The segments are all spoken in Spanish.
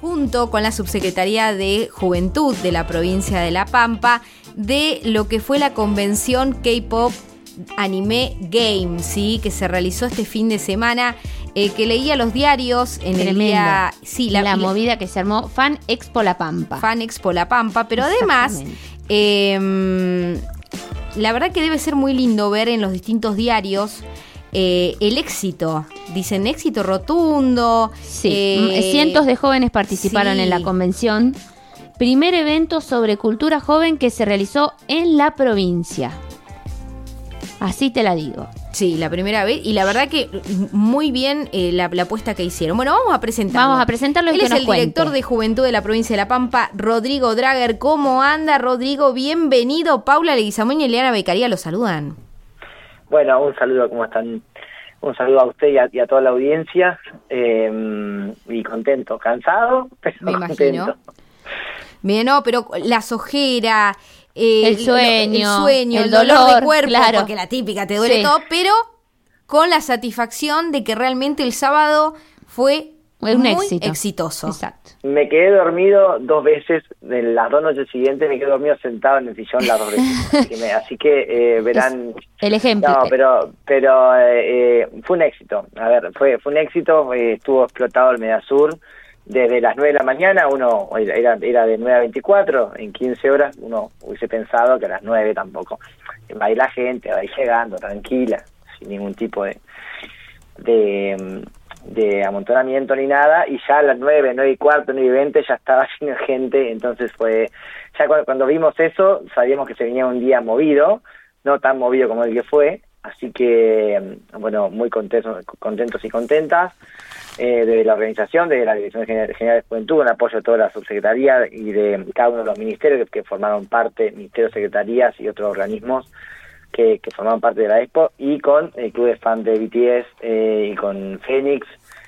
junto con la Subsecretaría de Juventud de la provincia de La Pampa de lo que fue la convención K-Pop Anime Game, ¿sí? que se realizó este fin de semana, eh, que leía los diarios en el día... Sí, la, movida que se armó Fan Expo La Pampa. Fan Expo La Pampa, pero además... Em, la verdad que debe ser muy lindo ver en los distintos diarios eh, el éxito. Dicen éxito rotundo. Sí, eh, cientos de jóvenes participaron en la convención. Primer evento sobre cultura joven que se realizó en la provincia. Así te la digo. Sí, la primera vez. Y la verdad que muy bien eh, la, apuesta que hicieron. Bueno, vamos a presentarlo. Vamos a presentarlo. Él es el director de Juventud de la provincia de La Pampa, Rodrigo Drager. ¿Cómo anda, Rodrigo? Bienvenido. Paula Leguizamón y Eliana Becaría lo saludan. Bueno, un saludo, ¿cómo están? Un saludo a usted y a, toda la audiencia. Eh, y contento, cansado, pero Me contento. Bien, no, pero las ojeras, el, sueño, el, dolor, de cuerpo, claro. porque la típica te duele todo, pero con la satisfacción de que realmente el sábado fue un muy éxito. exitoso. Exacto. Me quedé dormido dos veces, en las dos noches siguientes me quedé dormido sentado en el sillón las dos veces. así que, eh, verán... el ejemplo. No, pero, pero eh, eh, fue un éxito. A ver, fue, fue un éxito, estuvo explotado el Medasur desde las 9 de la mañana, uno era, era de 9 a 24, en 15 horas uno hubiese pensado que a las 9 tampoco. Va a ir la gente, va a ir llegando tranquila, sin ningún tipo de, de, amontonamiento ni nada, y ya a las 9, 9 y cuarto, 9 y 20 ya estaba sin gente, entonces fue, ya cuando, vimos eso sabíamos que se venía un día movido, no tan movido como el que fue, así que, bueno, muy contentos, contentos y contentas eh, de la organización, de la Dirección General de Juventud, un apoyo de toda la subsecretaría y de cada uno de los ministerios que, formaron parte, ministerios, secretarías y otros organismos que, que formaban parte de la Expo, y con el club de fan de BTS eh, y con Phoenix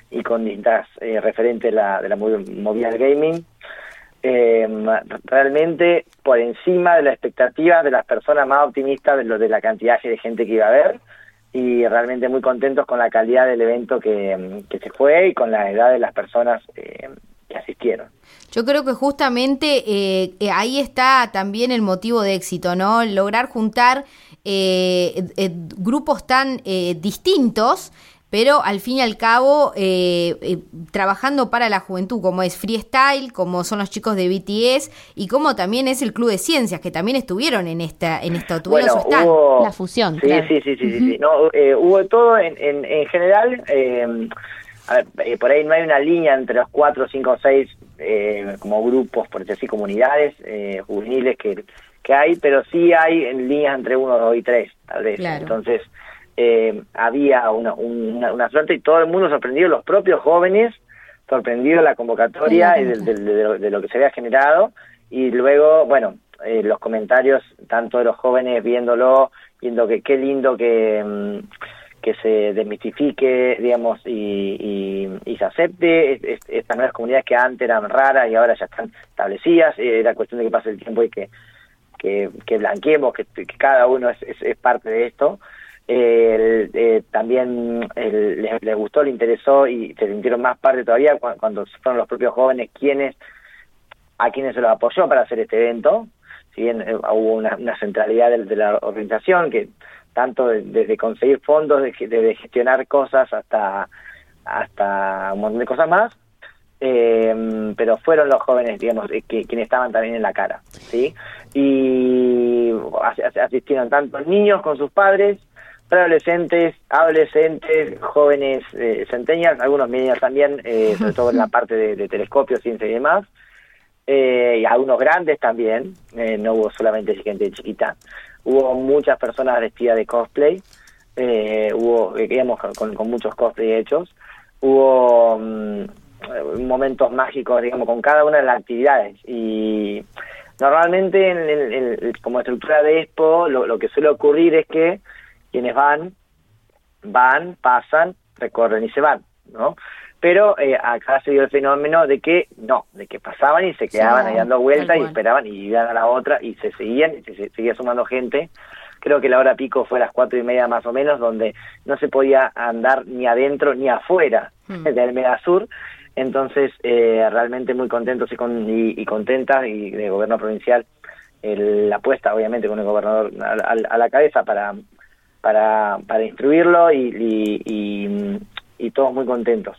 y con distintas eh, referentes de la, de la movida del gaming. Eh, realmente por encima de las expectativas de las personas más optimistas de lo de la cantidad de gente que iba a haber y realmente muy contentos con la calidad del evento que, se fue y con la edad de las personas eh, que asistieron. Yo creo que justamente eh, eh, ahí está también el motivo de éxito, ¿no? Lograr juntar grupos tan distintos pero al fin y al cabo eh, eh, trabajando para la juventud, como es Freestyle, como son los chicos de BTS y como también es el Club de Ciencias, que también estuvieron en esta, en esta bueno, hubo, la fusión. Sí, sí, sí, sí, sí, No, eh, hubo todo en, en, en general. A ver, por ahí no hay una línea entre los cuatro, cinco o seis como grupos, por decir así, comunidades juveniles que, que hay, pero sí hay en líneas entre uno, dos y tres, tal vez. Entonces, eh, había una, una, suerte y todo el mundo sorprendido, los propios jóvenes sorprendidos la convocatoria y de, lo que se había generado. Y luego, bueno, eh, los comentarios tanto de los jóvenes viéndolo, viendo que qué lindo que, mm, que se desmistifique, digamos, y, y, se acepte estas nuevas comunidades que antes eran raras y ahora ya están establecidas, era cuestión de que pase el tiempo y que, que, que blanqueemos, que, cada uno es, es parte de esto eh, también les, gustó, les interesó y se sintieron más parte todavía cuando, fueron los propios jóvenes quienes a quienes se los apoyó para hacer este evento. Si bien eh, hubo una, centralidad de, la organización que tanto desde conseguir fondos, de, gestionar cosas hasta hasta un montón de cosas más, eh, pero fueron los jóvenes, digamos, que, quienes estaban también en la cara, ¿sí? Y asistieron tanto niños con sus padres, adolescentes, adolescentes, jóvenes eh, centenias, algunos millennials también, eh, sobre todo en la parte de, telescopios, ciencia y demás, eh, y algunos grandes también, eh, no hubo solamente gente chiquita, hubo muchas personas vestidas de cosplay, hubo, digamos, con, con, muchos cosplay hechos, hubo mm, momentos mágicos, digamos, con cada una de las actividades, y normalmente en, como estructura de Expo, lo, lo que suele ocurrir es que quienes van, van, pasan, recorren y se van, ¿no? Pero eh, acá se dio el fenómeno de que no, de que pasaban y se quedaban ahí dando vueltas y esperaban y iban a la otra y se seguían y se, seguía sumando gente. Creo que la hora pico fue a las cuatro y media más o menos, donde no se podía andar ni adentro ni afuera hmm. del Medasur. Entonces, eh, realmente muy contentos y, con, y, contentas y de gobierno provincial la apuesta, obviamente, con el gobernador a, la cabeza para, para, para instruirlo y, y, todos muy contentos.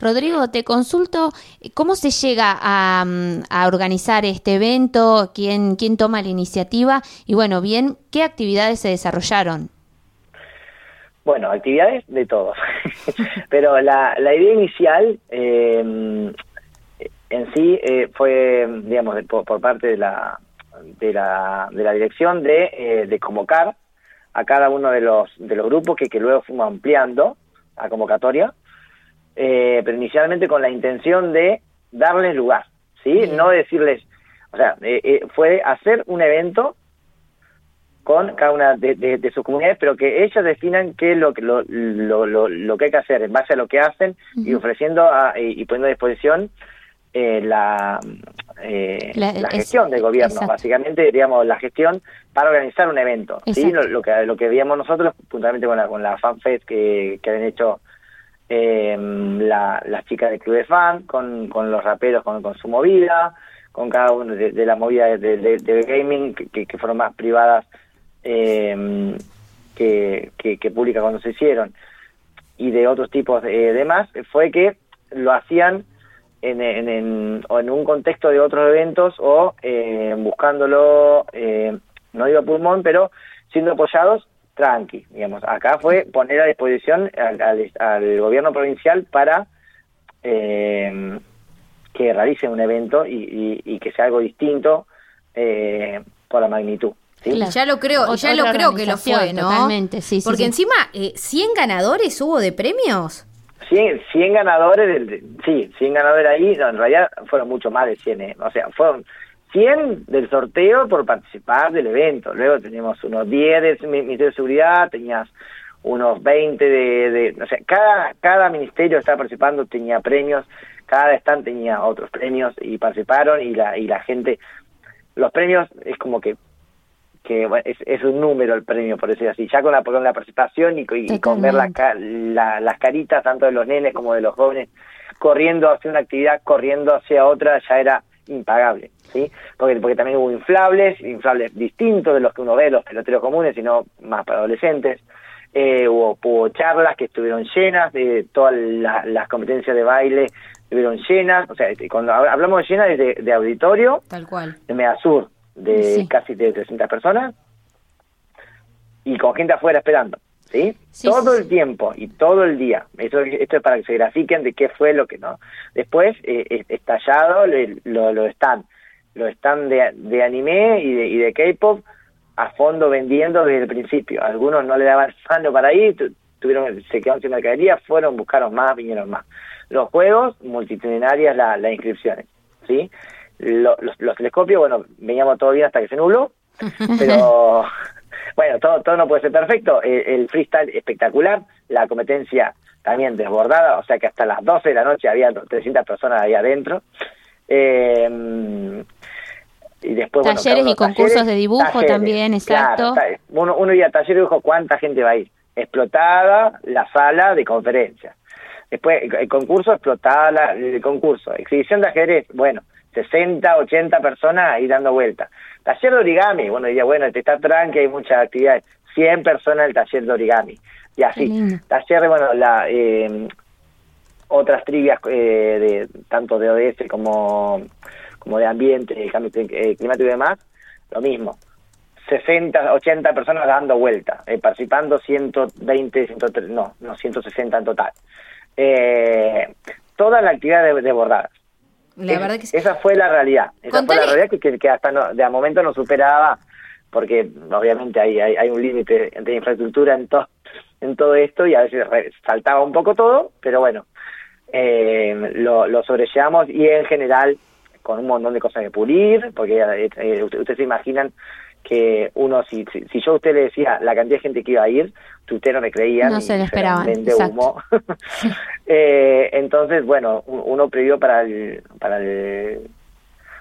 Rodrigo, te consulto, ¿cómo se llega a, a, organizar este evento? ¿Quién, ¿Quién toma la iniciativa? Y bueno, bien, ¿qué actividades se desarrollaron? Bueno, actividades de todos. Pero la, la idea inicial eh, en sí eh, fue, digamos, por, parte de la, de la, de la dirección de, eh, de convocar a cada uno de los, de los grupos que, que luego fuimos ampliando a convocatoria, pero inicialmente con la intención de darles lugar, ¿sí? No decirles, o sea, fue hacer un evento con cada una de, sus comunidades, pero que ellos definan qué es lo, lo, lo, lo, que hay que hacer en base a lo que hacen y ofreciendo y, poniendo a disposición eh, la, eh, la, gestión del gobierno, básicamente, digamos, la gestión para organizar un evento. ¿sí? Lo, que lo que veíamos nosotros, puntualmente con la, con la FanFest que, que habían hecho eh, la, las chicas del Club de Fan, con, con los raperos, con, con su movida, con cada uno de, de las movidas de, de, gaming que, que fueron más privadas eh, que, que, pública cuando se hicieron y de otros tipos de demás, fue que lo hacían en, en, en, un contexto de otros eventos o eh, buscándolo, eh, no digo pulmón, pero siendo apoyados tranqui, digamos. Acá fue poner a disposición al, gobierno provincial para eh, que realice un evento y, y, que sea algo distinto eh, por la magnitud. Ya lo creo, ya lo creo que lo fue, ¿no? Totalmente, sí, Porque encima, eh, ¿100 ganadores hubo de premios? 100, 100 ganadores, sí, 100 ganadores ahí, en realidad fueron mucho más de 100, eh, o sea, fueron 100 del sorteo por participar del evento, luego teníamos unos 10 del Ministerio de Seguridad, tenías unos 20 de, de o sea, cada, cada ministerio que estaba participando tenía premios, cada stand tenía otros premios y participaron y la, y la gente, los premios es como que que es, un número el premio, por decir así, ya con la, con la participación y, con ver la, las caritas tanto de los nenes como de los jóvenes corriendo hacia una actividad, corriendo hacia otra, ya era impagable, ¿sí? Porque, porque también hubo inflables, inflables distintos de los que uno ve, los peloteros comunes, sino más para adolescentes. Eh, hubo, hubo, charlas que estuvieron llenas, de todas las competencias de baile estuvieron llenas, o sea, cuando hablamos de llenas de, de auditorio, Tal cual. de Medasur, de casi de 300 personas y con gente afuera esperando, ¿sí? todo el tiempo y todo el día. Eso, esto es para que se grafiquen de qué fue lo que no. Después, eh, estallado, lo, lo están, lo están de, de anime y de, y de K-pop a fondo vendiendo desde el principio. Algunos no le daban mano para ir, tuvieron, se quedaron sin mercadería, fueron, buscaron más, vinieron más. Los juegos, multitudinarias las inscripciones, ¿sí? Los, los, telescopios, bueno, veníamos todo bien hasta que se nubló, pero bueno, todo, todo no puede ser perfecto. El, freestyle espectacular, la competencia también desbordada, o sea que hasta las 12 de la noche había 300 personas ahí adentro. Eh, y después, talleres y concursos de dibujo también, exacto. uno, uno iba a taller y dijo cuánta gente va a ir. Explotada la sala de conferencias. Después, el concurso explotada el concurso. Exhibición de ajedrez, bueno, 60, 80 personas ahí dando vuelta. Taller de origami, bueno, diría, bueno, te está tranqui, hay muchas actividades. 100 personas en el taller de origami. Y así. Taller, bueno, la, eh, otras trivias eh, de tanto de ODS como, como de ambiente, cambio eh, climático y demás, lo mismo. 60, 80 personas dando vuelta, eh, participando 120, 130, no, no, 160 en total. Eh, toda la actividad de, de bordadas. La verdad que Esa fue la realidad. Esa fue la realidad que, que, hasta no, de a momento no superaba, porque obviamente hay, hay, un límite de infraestructura en, todo en todo esto y a veces saltaba un poco todo, pero bueno, eh, lo, lo sobrellevamos y en general con un montón de cosas de pulir, porque eh, eh, ustedes se imaginan que uno, si, si, yo a usted le decía la cantidad de gente que iba a ir, usted no me creía. No se lo esperaban. humo. eh, entonces, bueno, uno previó para el, para el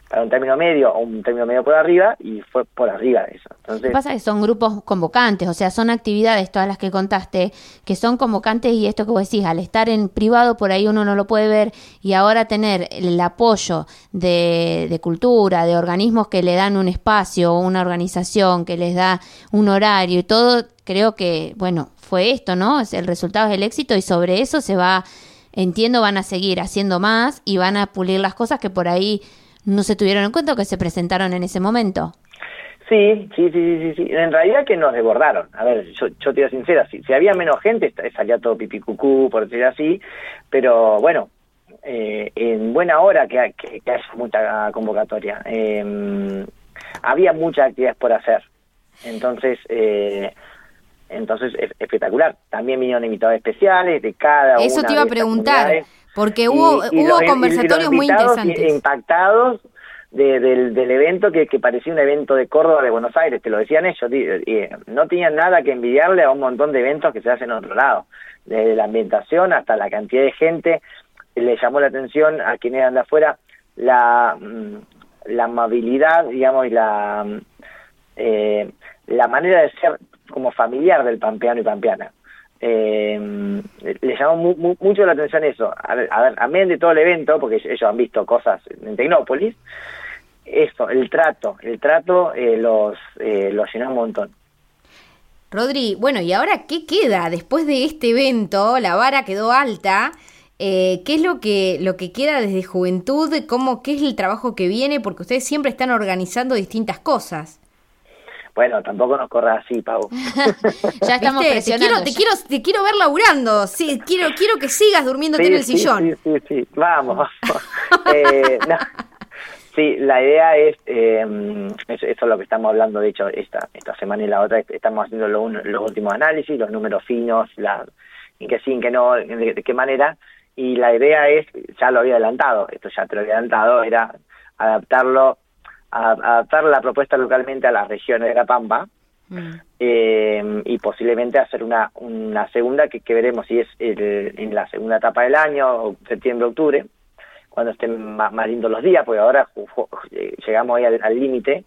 para un término medio o un término medio por arriba y fue por arriba de eso. Entonces, pasa que son grupos convocantes, o sea, son actividades, todas las que contaste, que son convocantes y esto que vos decís, al estar en privado por ahí uno no lo puede ver y ahora tener el apoyo de, de cultura, de organismos que le dan un espacio, una organización que les da un horario y todo, creo que, bueno, fue esto, ¿no? El resultado es el éxito y sobre eso se va, entiendo, van a seguir haciendo más y van a pulir las cosas que por ahí no se tuvieron en cuenta o que se presentaron en ese momento. Sí, sí, sí, sí, sí. En realidad que nos desbordaron. A ver, yo, yo te digo sincera, si, si había menos gente, salía todo pipí cucú, por decir así, pero bueno, eh, en buena hora que, que, que haya mucha convocatoria. Eh, había muchas actividades por hacer. Entonces, eh, entonces, espectacular. También vinieron invitados especiales de cada Eso te iba a preguntar, porque hubo, hubo conversatorios muy interesantes. Impactados del, evento que, parecía un evento de Córdoba, de Buenos Aires, te lo decían ellos, no tenían nada que envidiarle a un montón de eventos que se hacen en otro lado, desde la ambientación hasta la cantidad de gente, le llamó la atención a quienes eran de afuera la, mm, la amabilidad, digamos, y la, mm, eh, la manera de ser como familiar del pampeano y pampeana. Eh, le llamó mucho la atención eso. A ver, a ver, de todo el evento, porque ellos han visto cosas en Tecnópolis, eso, el trato, el trato eh, los, eh, los llenó un montón. Rodri, bueno, ¿y ahora qué queda? Después de este evento, la vara quedó alta. Eh, ¿Qué es lo que, lo que queda desde juventud? ¿Cómo, ¿Qué es el trabajo que viene? Porque ustedes siempre están organizando distintas cosas. Bueno, tampoco nos corra así, Pau. ya estamos Te quiero, te quiero, te quiero ver laburando. Sí, quiero, quiero que sigas durmiéndote en el sillón. Sí, sí, sí. Vamos. eh, Sí, la idea es, eh, eso, es lo que estamos hablando, de hecho, esta, esta semana y la otra, estamos haciendo los últimos análisis, los números finos, la, en que sí, en que no, de, qué manera, y la idea es, ya lo había adelantado, esto ya te lo había adelantado, era adaptarlo adaptar la propuesta localmente a las regiones de La Pampa mm. eh, y posiblemente hacer una, una segunda que, que veremos si es en la segunda etapa del año, septiembre-octubre, cuando estén más, más, lindos los días, porque ahora llegamos ahí al límite,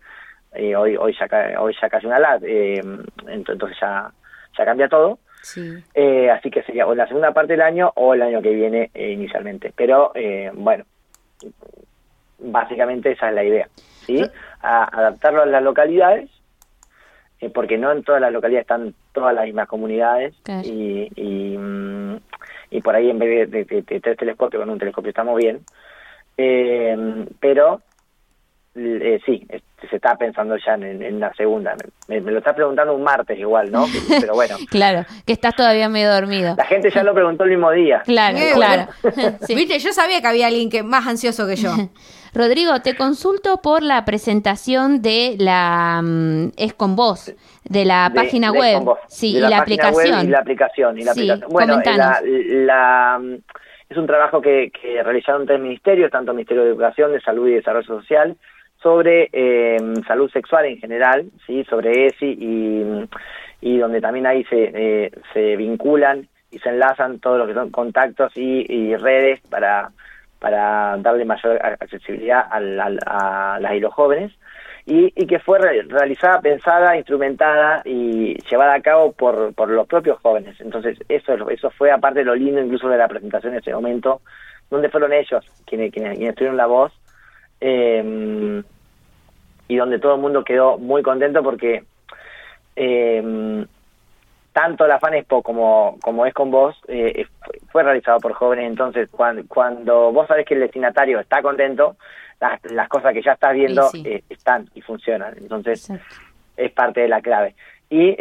eh, hoy hoy ya hoy ya cayó una lat, eh, entonces ya, ya cambia todo. así que sería o la segunda parte del año o el año que viene inicialmente. Pero bueno, básicamente esa es la idea. ¿sí? A adaptarlo a las localidades, eh, porque no en todas las localidades están todas las mismas comunidades y, y, mm, y, por ahí en vez de, de, tres telescopios, con un telescopio estamos bien, eh, pero eh, sí, se está pensando ya en, en la segunda. Me, lo está preguntando un martes igual, ¿no? Pero bueno. claro, que estás todavía medio dormido. La gente ya lo preguntó el mismo día. Claro, claro. Viste, yo sabía que había alguien que más ansioso que yo. Rodrigo, te consulto por la presentación de la mm, Es con vos, de la página web. Sí, y, la aplicación. y la aplicación. Y la aplicación. Bueno, la, mm, es un trabajo que, que realizaron tres ministerios, tanto el Ministerio de Educación, de Salud y Desarrollo Social, sobre eh, salud sexual en general, sí, sobre ESI y, y donde también ahí se, eh, se vinculan y se enlazan todos los que son contactos y, redes para, para darle mayor accesibilidad a, las y los jóvenes y, y que fue realizada, pensada, instrumentada y llevada a cabo por, por los propios jóvenes. Entonces eso, eso fue aparte de lo lindo incluso de la presentación en ese momento, donde fueron ellos quienes, quienes, quienes tuvieron la voz eh, y donde todo el mundo quedó muy contento porque eh, tanto la Fan Expo como, como es con vos eh, fue realizado por jóvenes, entonces cuando, cuando vos sabés que el destinatario está contento, las, las cosas que ya estás viendo eh, están y funcionan, entonces es parte de la clave. Y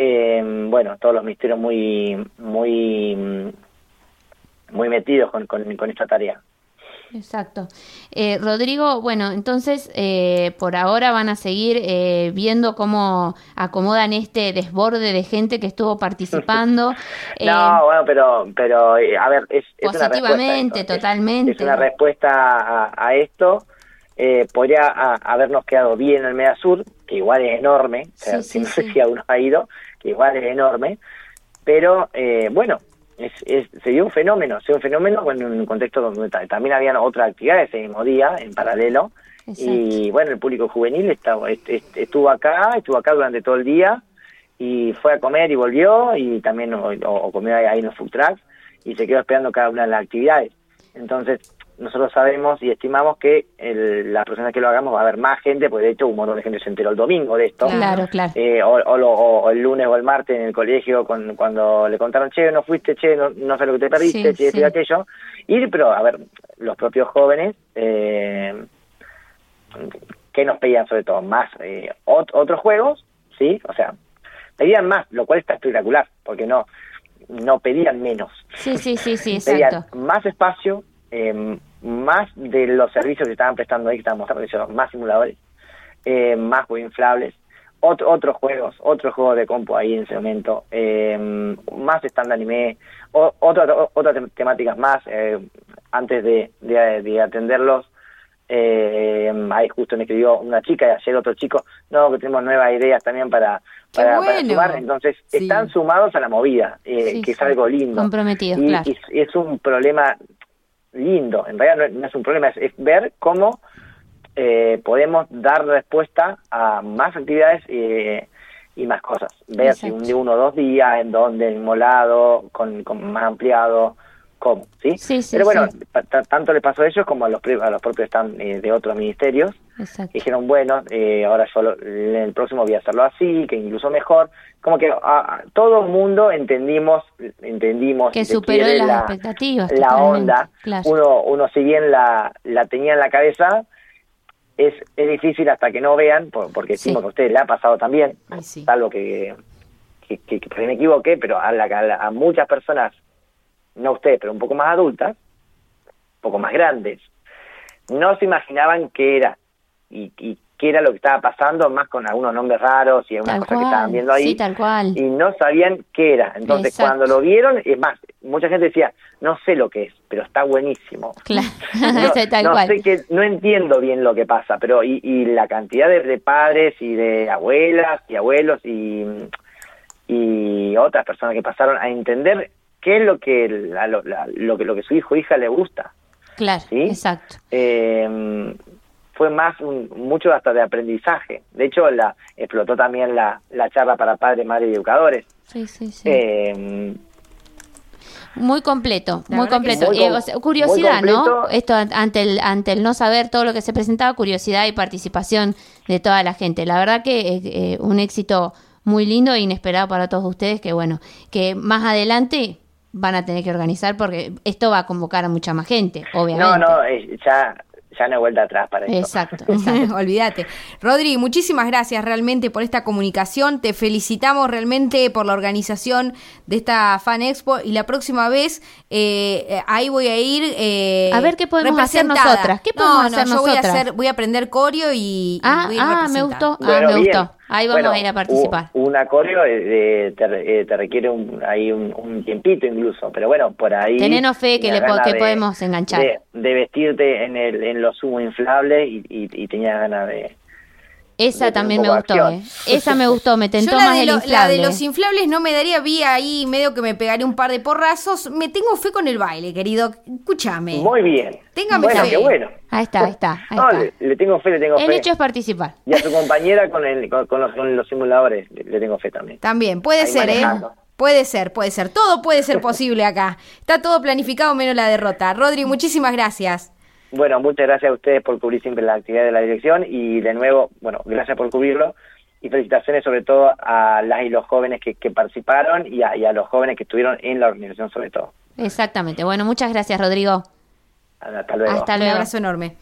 bueno, todos los misterios muy, muy, muy metidos con, con esta tarea. Exacto. Eh, Rodrigo, bueno, entonces eh, por ahora van a seguir eh, viendo cómo acomodan este desborde de gente que estuvo participando. no, bueno, pero, pero a ver, es, positivamente, totalmente. Es, una respuesta a, esto. podría habernos quedado bien en el Medasur, que igual es enorme, si no sé si aún ha ido, que igual es enorme, pero bueno, es, es, se dio un fenómeno, se dio un fenómeno en un contexto donde también habían otras actividades ese mismo día, en paralelo, y bueno, el público juvenil estaba, estuvo acá, estuvo acá durante todo el día, y fue a comer y volvió, y también o, comió ahí en los food trucks, y se quedó esperando cada una de las actividades. Entonces, nosotros sabemos y estimamos que el, las personas que lo hagamos va a haber más gente, porque de hecho un montón de gente se enteró el domingo de esto. Claro, claro. Eh, o, el lunes o el martes en el colegio con, cuando le contaron, che, no fuiste, che, no, no sé lo que te perdiste, che, y aquello. Y, pero, a ver, los propios jóvenes, eh, ¿qué nos pedían sobre todo? Más eh, otros juegos, ¿sí? O sea, pedían más, lo cual está espectacular, porque no no pedían menos. Sí, sí, sí, sí, pedían más espacio, eh, más de los servicios que estaban prestando ahí, que estaban mostrando, más simuladores, eh, más inflables, otros juegos, otros juegos de compu ahí en ese momento, eh, más stand anime, otras temáticas más, eh, antes de, de, atenderlos, eh, ahí justo me escribió una chica y ayer otro chico, no, que tenemos nuevas ideas también para, para, sumar, entonces están sumados a la movida, eh, que es algo lindo. Comprometidos, y, es un problema lindo. En realidad no, es un problema, es, ver cómo eh, podemos dar respuesta a más actividades eh, y más cosas. Ver si un de uno o dos días, en donde, en molado, con, con más ampliado, cómo, ¿sí? sí, sí Pero bueno, tanto le pasó a ellos como a los, a los propios eh, de otros ministerios. Dijeron, bueno, eh, ahora yo en el próximo voy a hacerlo así, que incluso mejor. Como que a, todo el mundo entendimos, entendimos que superó las expectativas. La onda. Uno, uno si bien la, la tenía en la cabeza, es, es difícil hasta que no vean, porque decimos que a usted le ha pasado también, salvo que, que, que, que, me equivoqué, pero a, la, a muchas personas no usted, pero un poco más adultas, un poco más grandes, no se imaginaban qué era y, qué era lo que estaba pasando, más con algunos nombres raros y algunas cosas que estaban viendo ahí. tal cual. Y no sabían qué era. Entonces, cuando lo vieron, es más, mucha gente decía, no sé lo que es, pero está buenísimo. Claro, no, sé que, no entiendo bien lo que pasa, pero y, y la cantidad de, de, padres y de abuelas y abuelos y, y otras personas que pasaron a entender qué es lo que, lo, que lo que su hijo o hija le gusta. Claro, exacto. Eh, fue más un, mucho hasta de aprendizaje. De hecho, la explotó también la, la charla para padres, madres y educadores. Sí, sí, sí. Eh, muy completo, muy completo. Eh, curiosidad, ¿no? Esto ante el, ante el no saber todo lo que se presentaba, curiosidad y participación de toda la gente. La verdad que un éxito muy lindo e inesperado para todos ustedes, que bueno, que más adelante van a tener que organizar porque esto va a convocar a mucha más gente, obviamente. No, no, ya ya no hay vuelta atrás para eso. Exacto, olvídate. Rodri, muchísimas gracias realmente por esta comunicación. Te felicitamos realmente por la organización de esta Fan Expo y la próxima vez eh, ahí voy a ir. Eh, a ver qué podemos hacer nosotras. ¿Qué podemos hacer yo Voy a, hacer, voy a aprender coreo y. Ah, ah me gustó. ah, me gustó. Ahí vamos a ir a participar. Un coreo eh, te, te, requiere un, ahí un, tiempito incluso, pero bueno, por ahí. Tenenos fe que, le podemos enganchar. De, vestirte en, el, en los sumo inflables y, y, y tenía ganas de, esa también me gustó, ¿eh? Esa me gustó, me tentó más el inflable. La de los inflables no me daría vía ahí, medio que me pegaría un par de porrazos. Me tengo fe con el baile, querido. Escúchame. Muy bien. Téngame bueno, Qué bueno. Ahí está, ahí está. no, Le, tengo fe, le tengo fe. El hecho es participar. Y a su compañera con, el, con, los, simuladores le, tengo fe también. También, puede ser, ¿eh? Puede ser, puede ser. Todo puede ser posible acá. Está todo planificado menos la derrota. Rodri, muchísimas gracias. Bueno, muchas gracias a ustedes por cubrir siempre la actividad de la dirección y de nuevo, bueno, gracias por cubrirlo y felicitaciones sobre todo a las y los jóvenes que, participaron y a, los jóvenes que estuvieron en la organización sobre todo. Exactamente. Bueno, muchas gracias, Rodrigo. Hasta luego. Hasta luego. Un abrazo enorme.